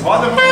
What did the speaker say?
Roda,